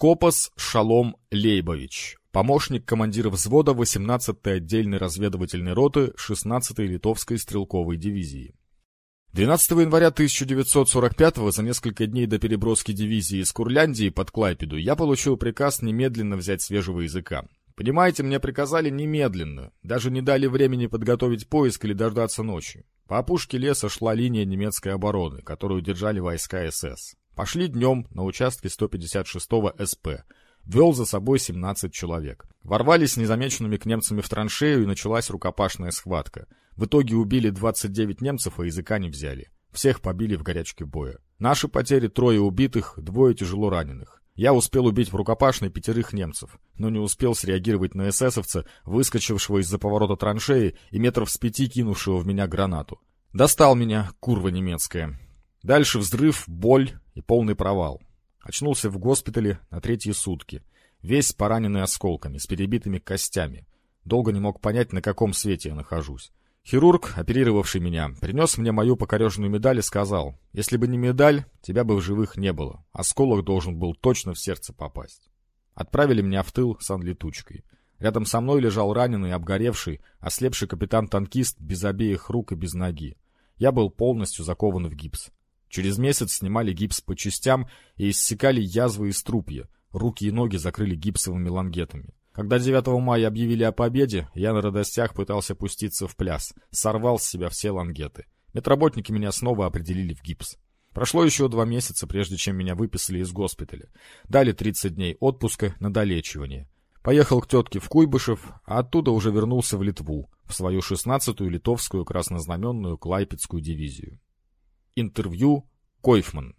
Скопос Шалом Лейбович, помощник командира взвода 18-й отдельной разведывательной роты 16-й Литовской стрелковой дивизии. 12 января 1945 за несколько дней до переброски дивизии из Курляндии под Клайпеду, я получил приказ немедленно взять свежего языка. Понимаете, мне приказали немедленно, даже не дали времени подготовить поиск или дождаться ночи. По опушке леса шла линия немецкой обороны, которую держали войска СС. Пошли днем на участке 156-го СП. Вел за собой 17 человек. Ворвались незамеченными к немцами в траншею и началась рукопашная схватка. В итоге убили 29 немцев, а языка не взяли. Всех побили в горячке боя. Наши потери трое убитых, двое тяжело раненых. Я успел убить в рукопашной пятерых немцев, но не успел среагировать на эсэсовца, выскочившего из-за поворота траншеи и метров с пяти кинувшего в меня гранату. Достал меня, курва немецкая. Дальше взрыв, боль и полный провал. Очнулся в госпитале на третьи сутки, весь пораненный осколками, с перебитыми костями. Долго не мог понять, на каком свете я нахожусь. Хирург, оперировавший меня, принес мне мою покореженную медаль и сказал, если бы не медаль, тебя бы в живых не было. Осколок должен был точно в сердце попасть. Отправили меня в тыл с анлетучкой. Рядом со мной лежал раненый, обгоревший, ослепший капитан-танкист без обеих рук и без ноги. Я был полностью закован в гипс. Через месяц снимали гипс по частям и иссекали язвы и струпья. Руки и ноги закрыли гипсовыми лангетами. Когда 9 мая объявили о победе, я на радостях пытался пуститься в пляс, сорвал с себя все лангеты. Медработники меня снова определили в гипс. Прошло еще два месяца, прежде чем меня выписали из госпиталя. Дали 30 дней отпуска на долечивание. Поехал к тетке в Куйбышев, а оттуда уже вернулся в Литву, в свою 16-ю литовскую краснознаменную Клайпецкую дивизию. Интервью Койфман